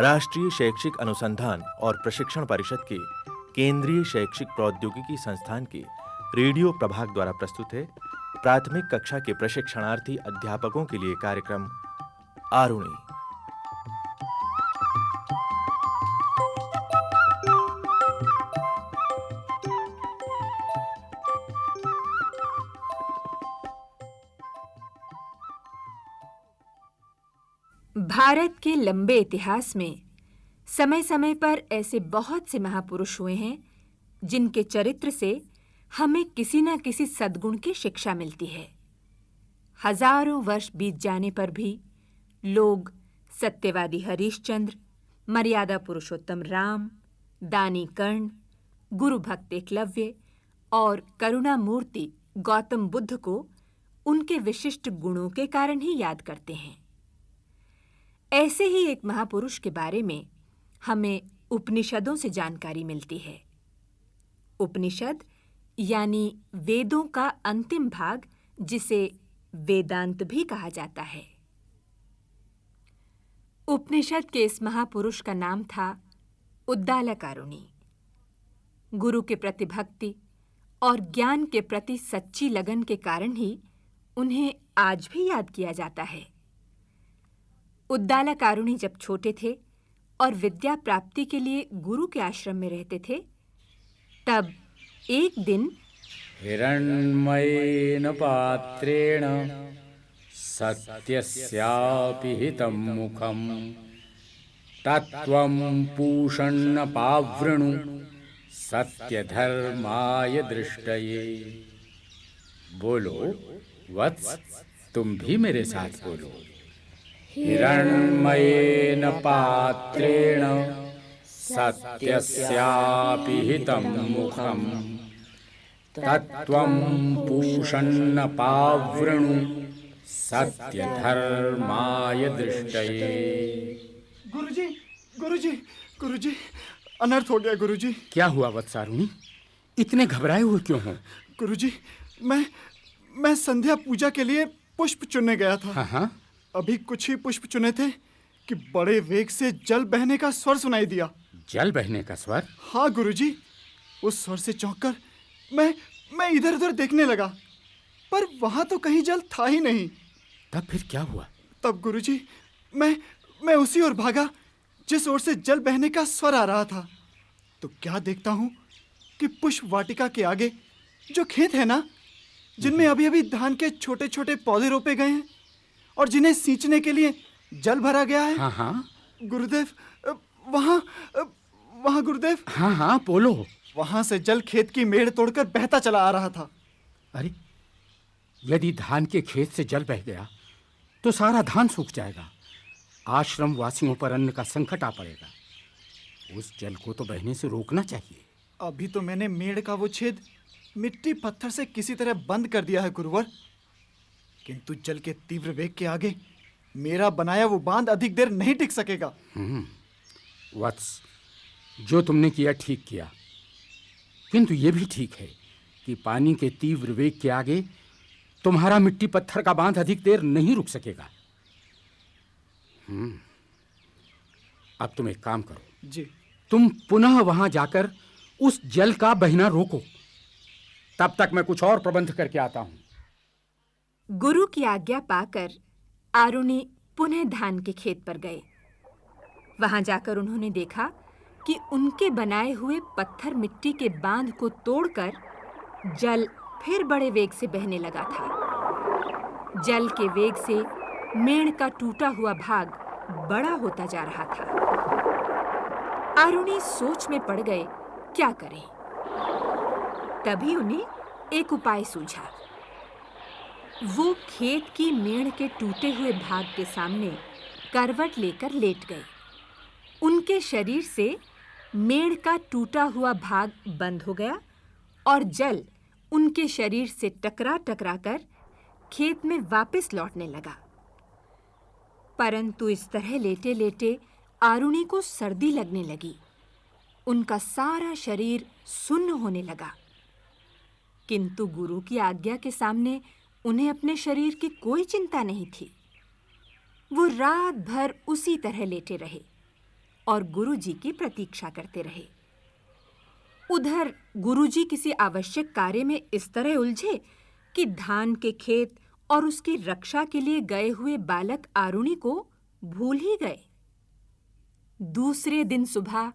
राष्ट्रीय शैक्षिक अनुसंधान और प्रशिक्षण परिषद के केंद्रीय शैक्षिक प्रौद्योगिकी संस्थान के रेडियो प्रभाग द्वारा प्रस्तुत है। प्राथमिक कक्षा के प्रशिक्षणार्थी अध्यापकों के लिए कार्यक्रम आरुणि। भारत के लंबे इतिहास में समय-समय पर ऐसे बहुत से महापुरुष हुए हैं, जिनके चरित्र से हमें किसी न किसी सद्गुण की शिक्षा मिलती है। हज़ारों वर्ष बीत जाने पर भी लोग सत्यवादी हरिश्चंद्र, मर्यादा पुरुषोत्तम राम, दानी कर्ण, गुरु भक्त एकलव्य और करुणा मूर्ति गौतम बुद्ध को उनके विशिष्ट गुणों के कारण ही याद करते हैं। ऐसे ही एक महापुरुष के बारे में हमें उपनिषदों से जानकारी मिलती है। उपनिषद यानी वेदों का अंतिम भाग, जिसे वेदांत भी कहा जाता है। उपनिषद के इस महापुरुष का नाम था उद्दालकारुणी। गुरु के प्रति भक्ति और ज्ञान के प्रति सच्ची लगन के कारण ही उन्हें आज भी याद किया जाता है। उद्दालकारुणी जब छोटे थे और विद्या प्राप्ति के लिए गुरु के आश्रम में रहते थे, तब एक दिन हिरण्मयेन पात्रेण सत्यस्यापि हितं मुखम् तत्त्वं पूषन्न पावृणु सत्यधर्माय दृष्टये। बोलो, वत्स, तुम भी मेरे साथ बोलो। हिरण्मयेन पात्रेण सत्यस्यापि हितं मुखम्। तत्त्वं पूषन्न पावृणु सत्यधर्माय दृष्टये। गुरुजी गुरुजी गुरुजी अनर्थ हो गया गुरुजी। क्या हुआ वत्सारुणी? इतने घबराए हुए क्यों हो? गुरुजी मैं मैं संध्या पूजा के लिए पुष्प चुनने गया था। हाँ हाँ। अभी कुछ ही पुष्प चुने थे कि बड़े वेग से जल बहने का स्वर सुनाई दिया। जल बहने का स्वर? हाँ गुरुजी उस स्वर से चौंककर मैं मैं इधर-उधर देखने लगा पर वहाँ तो कहीं जल था ही नहीं। तब फिर क्या हुआ? तब गुरुजी मैं मैं उसी ओर भागा जिस ओर से जल बहने का स्वर आ रहा था। तो क्या देखता हूँ कि पुष्प वाटिका के आगे जो खेत है ना जिनमें अभी-अभी धान के छोटे-छोटे पौधे रोपे गए हैं और जिन्हें सींचने के लिए जल भरा गया है। हाँ हाँ। गुरुदेव वहाँ वहाँ गुरुदेव। हाँ हाँ बोलो। वहाँ से जल खेत की मेड़ तोड़कर बहता चला आ रहा था। अरे यदि धान के खेत से जल बह गया तो सारा धान सूख जाएगा। आश्रम वासियों पर अन्न का संकट आ पड़ेगा। उस जल को तो बहने से रोकना चाहिए। अभी तो मैंने मेड़ का वो छेद मिट्टी पत्थर से किसी तरह बंद कर दिया है गुरुवर। किंतु जल के तीव्र वेग के आगे मेरा बनाया वो बाँध अधिक देर नहीं टिक सकेगा। वत्स जो तुमने किया ठीक किया। किंतु ये भी ठीक है कि पानी के तीव्र वेग के आगे तुम्हारा मिट्टी पत्थर का बाँध अधिक देर नहीं रुक सकेगा। हम्म। अब तुम एक काम करो। जी। तुम पुनः वहाँ जाकर उस जल का बहना रोको। तब तक मैं कुछ और प्रबंध करके आता हूँ। गुरु की आज्ञा पाकर आरुणि पुनः धान के खेत पर गए। वहाँ जाकर उन्होंने देखा कि उनके बनाए हुए पत्थर मिट्टी के बाँध को तोड़कर जल फिर बड़े वेग से बहने लगा था। जल के वेग से मेड़ का टूटा हुआ भाग बड़ा होता जा रहा था। आरुणि सोच में पड़ गए, क्या करें? तभी उन्हें एक उपाय सूझा। वो खेत की मेड़ के टूटे हुए भाग के सामने करवट लेकर लेट गए। उनके शरीर से मेड़ का टूटा हुआ भाग बंद हो गया और जल उनके शरीर से टकरा-टकरा कर खेत में वापस लौटने लगा। परंतु इस तरह लेटे-लेटे आरुणि को सर्दी लगने लगी। उनका सारा शरीर सुन्न होने लगा। किंतु गुरु की आज्ञा के सामने उन्हें अपने शरीर की कोई चिंता नहीं थी। वो रात भर उसी तरह लेटे रहे और गुरुजी की प्रतीक्षा करते रहे। उधर गुरुजी किसी आवश्यक कार्य में इस तरह उलझे कि धान के खेत और उसकी रक्षा के लिए गए हुए बालक आरुणि को भूल ही गए। दूसरे दिन सुबह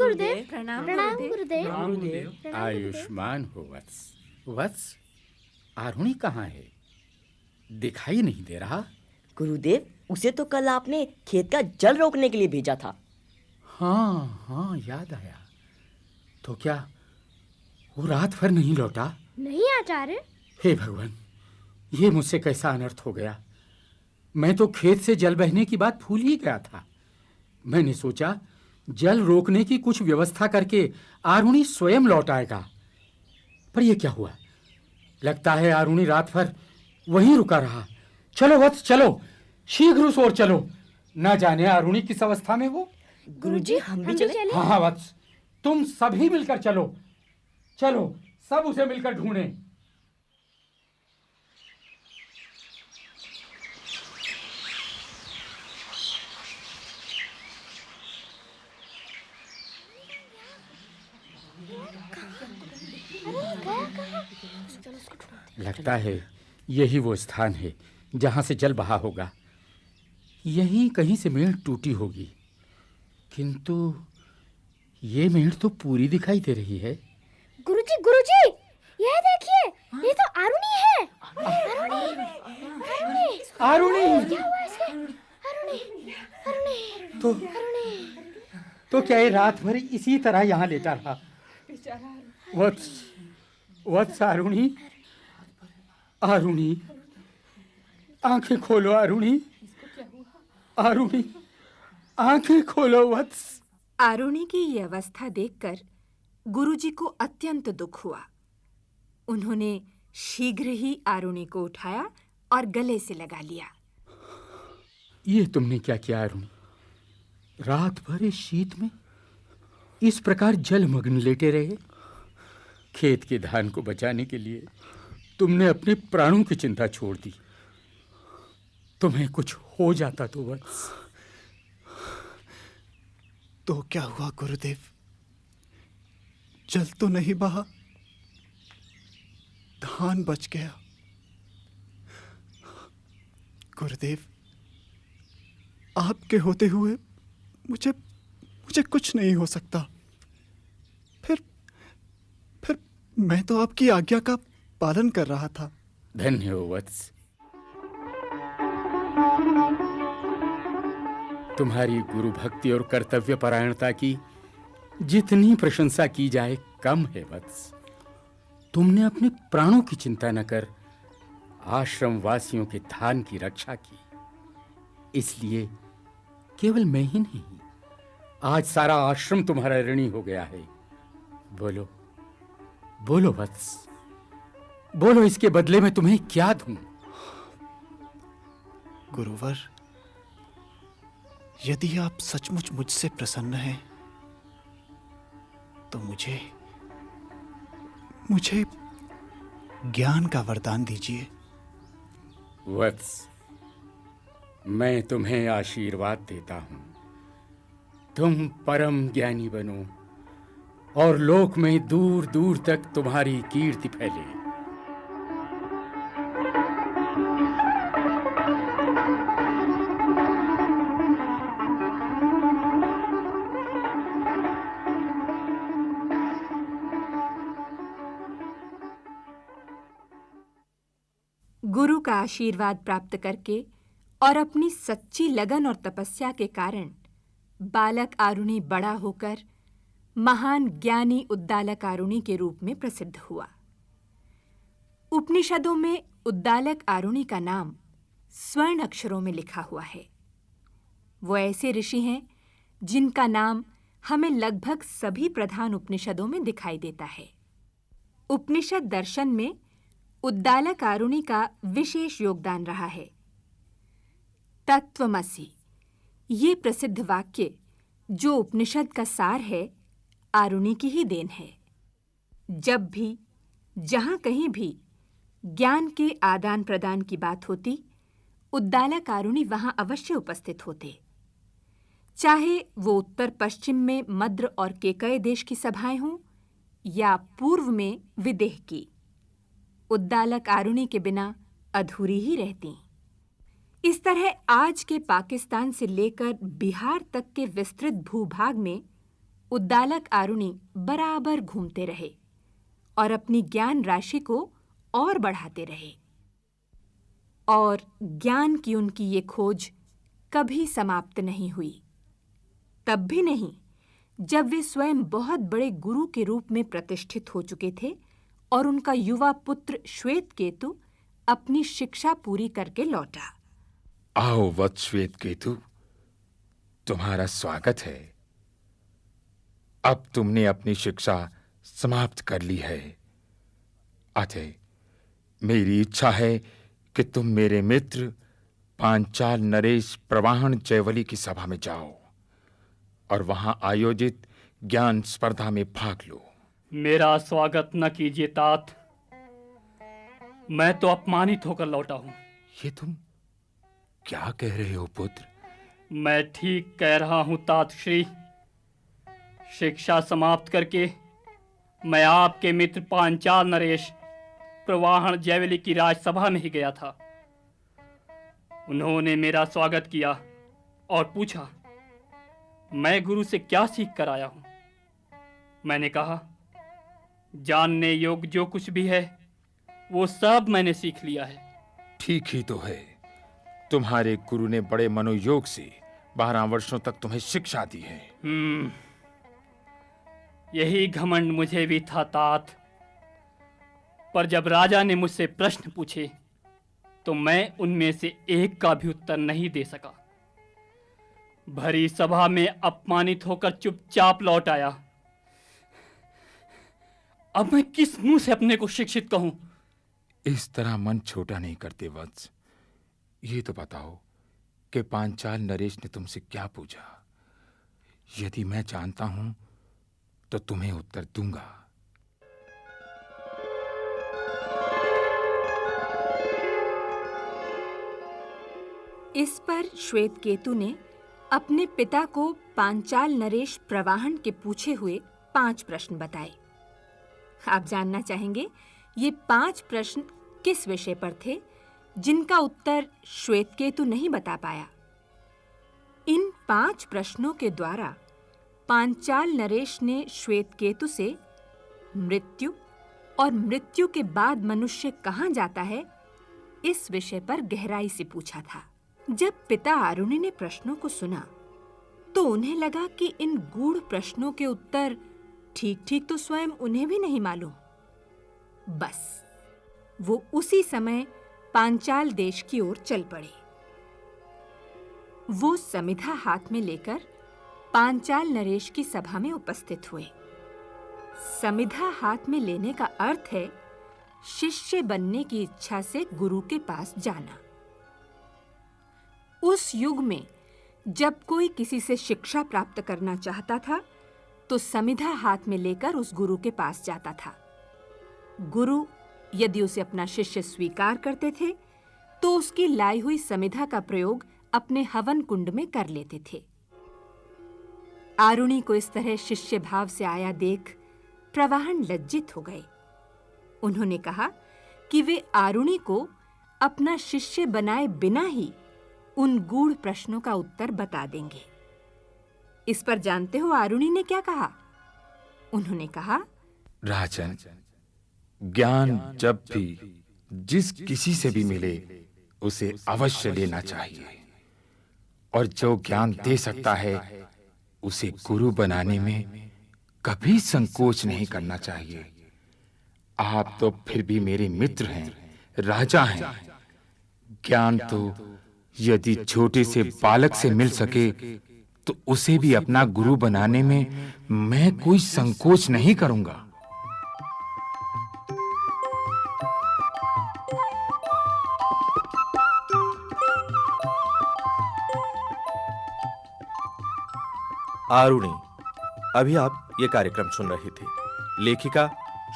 गुरुदेव प्रणाम प्रणाम गुरुदेव। गुरुदेव आयुष्मान हो वत्स वत्स आरुणि कहाँ है दिखाई नहीं दे रहा गुरुदेव उसे तो कल आपने खेत का जल रोकने के लिए भेजा था हाँ हाँ याद आया तो क्या वो रात भर नहीं लौटा नहीं आचार्य हे भगवान ये मुझसे कैसा अनर्थ हो गया मैं तो खेत से जल बहने की बात भूल ही गया था मैंने सोचा जल रोकने की कुछ व्यवस्था करके आरुणी स्वयं लौट आएगा। पर यह क्या हुआ? लगता है आरुणि रात भर वहीं रुका रहा। चलो वत्स चलो। शीघ्र उस ओर चलो। न जाने आरुणि किस अवस्था में वो गुरुजी हम भी चले? हाँ हाँ वत्स। तुम सभी मिलकर चलो। चलो सब उसे मिलकर ढूंढें। लगता है यही वो स्थान है जहाँ से जल बहा होगा। यहीं कहीं से मेड़ टूटी होगी। किंतु ये मेड़ तो पूरी दिखाई दे रही है। गुरुजी गुरुजी यह देखिए ये तो आरुणि है। आरुणि तो तो क्या ये रात भर इसी तरह यहाँ लेटा रहा? वत्स वत्स आरुणि आरुणि आँखें खोलो आरुणि आरुणि आँखें खोलो वत्स आरुणि की ये अवस्था देखकर गुरुजी को अत्यंत दुख हुआ। उन्होंने शीघ्र ही आरुणि को उठाया और गले से लगा लिया। ये तुमने क्या किया अरुण रात भर इस शीत में? इस प्रकार जलमग्न लेटे रहे? खेत के धान को बचाने के लिए तुमने अपने प्राणों की चिंता छोड़ दी। तुम्हें कुछ हो जाता तो बस तो क्या हुआ, गुरुदेव? जल तो नहीं बहा। धान बच गया। गुरुदेव, आपके होते हुए मुझे मुझे कुछ नहीं हो सकता। फिर फिर मैं तो आपकी आज्ञा का पालन कर रहा था। धन्य वत्स तुम्हारी गुरु भक्ति और कर्तव्य परायणता की जितनी प्रशंसा की जाए, कम है, वत्स। तुमने अपने प्राणों की चिंता न कर आश्रम वासियों के धान की रक्षा की। इसलिए केवल मैं ही नहीं आज सारा आश्रम तुम्हारा ऋणी हो गया है। बोलो बोलो वत्स बोलो इसके बदले में तुम्हें क्या दूँ? गुरुवर यदि आप सचमुच मुझसे प्रसन्न हैं तो मुझे मुझे ज्ञान का वरदान दीजिए। वत्स मैं तुम्हें आशीर्वाद देता हूँ। तुम परम ज्ञानी बनो, और लोक में दूर दूर तक तुम्हारी कीर्ति फैले। गुरु का आशीर्वाद प्राप्त करके और अपनी सच्ची लगन और तपस्या के कारण बालक आरुणि बड़ा होकर महान ज्ञानी उद्दालक आरुणि के रूप में प्रसिद्ध हुआ। उपनिषदों में उद्दालक आरुणि का नाम स्वर्ण अक्षरों में लिखा हुआ है। वो ऐसे ऋषि हैं जिनका नाम हमें लगभग सभी प्रधान उपनिषदों में दिखाई देता है। उपनिषद दर्शन में उद्दालक आरुणि का विशेष योगदान रहा है। तत्वमसि। ये प्रसिद्ध वाक्य, जो उपनिषद का सार है, आरुणि की ही देन है। जब भी, जहाँ कहीं भी, ज्ञान के आदान प्रदान की बात होती, उद्दालक आरुणि वहाँ अवश्य उपस्थित होते। चाहे वो उत्तर पश्चिम में मद्र और केकय देश की सभाएँ हों, या पूर्व में विदेह की, उद्दालक आरुणि के बिना अधूरी ही रहती। इस तरह आज के पाकिस्तान से लेकर बिहार तक के विस्तृत भूभाग में उद्दालक आरुणि बराबर घूमते रहे और अपनी ज्ञान राशि को और बढ़ाते रहे। और ज्ञान की उनकी ये खोज कभी समाप्त नहीं हुई। तब भी नहीं, जब वे स्वयं बहुत बड़े गुरु के रूप में प्रतिष्ठित हो चुके थे और उनका युवा पुत्र श्वेत केतु अपनी शिक्षा पूरी करके लौटा। आओ वत्स श्वेत केतु तुम्हारा स्वागत है। अब तुमने अपनी शिक्षा समाप्त कर ली है। अतः मेरी इच्छा है कि तुम मेरे मित्र पांचाल नरेश प्रवाहन जयवली की सभा में जाओ और वहाँ आयोजित ज्ञान स्पर्धा में भाग लो। मेरा स्वागत न कीजिए तात। मैं तो अपमानित होकर लौटा हूँ। ये तुम क्या कह रहे हो पुत्र? मैं ठीक कह रहा हूँ तात श्री शिक्षा समाप्त करके मैं आपके मित्र पांचाल नरेश प्रवाहन जयवली की राजसभा में ही गया था। उन्होंने मेरा स्वागत किया और पूछा मैं गुरु से क्या सीख कर आया हूँ? मैंने कहा जानने योग्य जो कुछ भी है वो सब मैंने सीख लिया है। ठीक ही तो है। तुम्हारे गुरु ने बड़े मनोयोग से बारह वर्षों तक तुम्हें शिक्षा दी है। हम्म। यही घमंड मुझे भी था तात। पर जब राजा ने मुझसे प्रश्न पूछे तो मैं उनमें से एक का भी उत्तर नहीं दे सका। भरी सभा में अपमानित होकर चुपचाप लौट आया। अब मैं किस मुँह से अपने को शिक्षित कहूँ? इस तरह मन छोटा नहीं करते वत्स। ये तो बताओ कि पांचाल नरेश ने तुमसे क्या पूछा? यदि मैं जानता हूँ तो तुम्हें उत्तर दूँगा। इस पर श्वेत केतु ने अपने पिता को पांचाल नरेश प्रवाहन के पूछे हुए पाँच प्रश्न बताए। आप जानना चाहेंगे, ये पाँच प्रश्न किस विषय पर थे? जिनका उत्तर श्वेत केतु नहीं बता पाया। इन पाँच प्रश्नों के द्वारा पांचाल नरेश ने श्वेत केतु से मृत्यु और मृत्यु के बाद मनुष्य कहाँ जाता है, इस विषय पर गहराई से पूछा था। जब पिता आरुणि ने प्रश्नों को सुना तो उन्हें लगा कि इन गूढ़ प्रश्नों के उत्तर ठीक-ठीक तो स्वयं उन्हें भी नहीं मालूम। बस, वो उसी समय पांचाल देश की ओर चल पड़े। वो समिधा हाथ में लेकर पांचाल नरेश की सभा में उपस्थित हुए। समिधा हाथ में लेने का अर्थ है शिष्य बनने की इच्छा से गुरु के पास जाना। उस युग में जब कोई किसी से शिक्षा प्राप्त करना चाहता था तो समिधा हाथ में लेकर उस गुरु के पास जाता था। गुरु यदि उसे अपना शिष्य स्वीकार करते थे तो उसकी लाई हुई समिधा का प्रयोग अपने हवन कुंड में कर लेते थे। आरुणि को इस तरह शिष्य भाव से आया देख प्रवाहन लज्जित हो गए। उन्होंने कहा कि वे आरुणि को अपना शिष्य बनाए बिना ही उन गूढ़ प्रश्नों का उत्तर बता देंगे। इस पर जानते हो आरुणि ने क्या कहा? उन्होंने कहा, राजन ज्ञान जब भी जिस किसी से भी मिले, उसे अवश्य लेना चाहिए। और जो ज्ञान दे सकता है, उसे गुरु बनाने में कभी संकोच नहीं करना चाहिए। आप तो फिर भी मेरे मित्र हैं, राजा हैं। ज्ञान तो यदि छोटे से बालक से मिल सके तो उसे भी अपना गुरु बनाने में मैं कोई संकोच नहीं करूँगा। आरुणि, अभी आप ये कार्यक्रम सुन रहे थे। लेखिका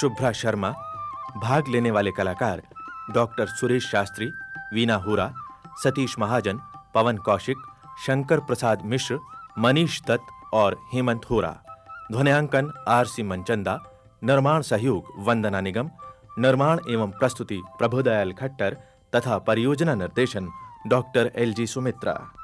शुभ्रा शर्मा, भाग लेने वाले कलाकार डॉक्टर सुरेश शास्त्री, वीना हुरा, सतीश महाजन, पवन कौशिक, शंकर प्रसाद मिश्र, मनीष दत्त और हेमंत होरा। ध्वनियांकन आर सी मनचंदा, निर्माण सहयोग वंदना निगम, निर्माण एवं प्रस्तुति प्रभुदयाल खट्टर, तथा परियोजना निर्देशन डॉक्टर एल जी सुमित्रा।